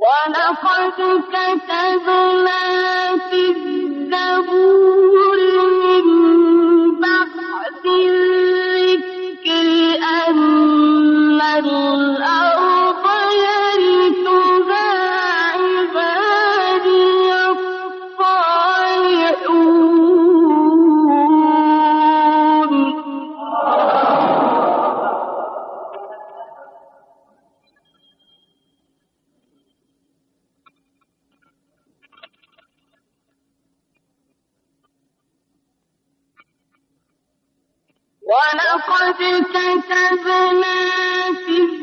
ولقد كتبنا في الزبور ولقد كتبنا في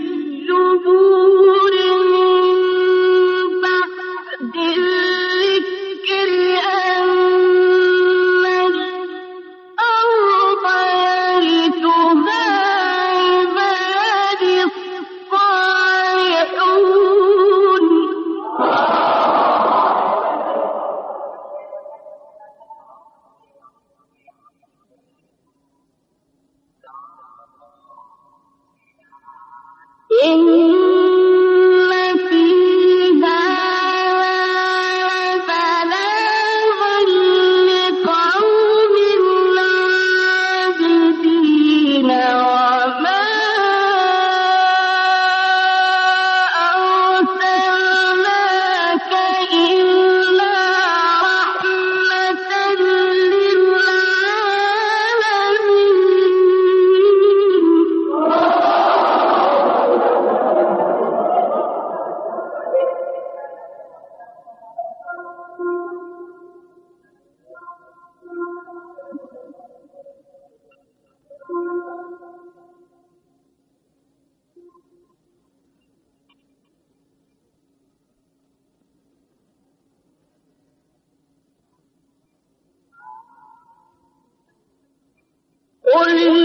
Holy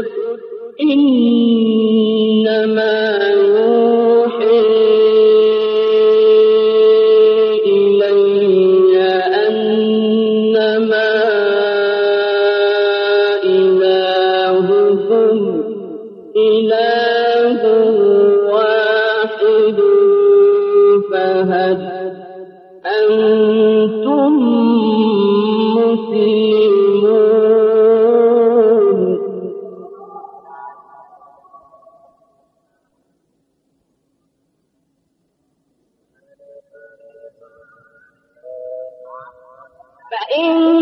الرسل إنما يوحي إلي فإن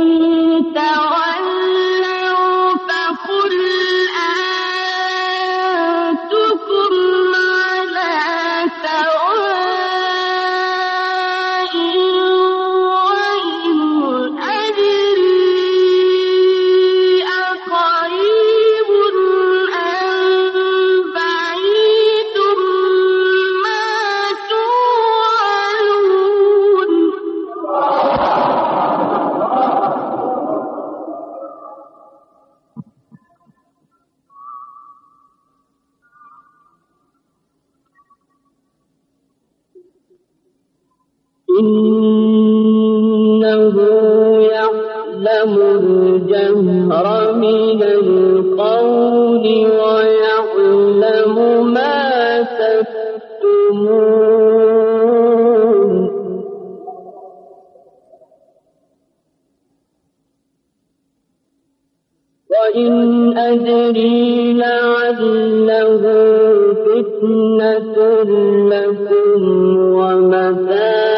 إنه يعلم الجهر من القول ويعلم ما تكتمون. وإن أدري لعله فتنة لكم ومتاع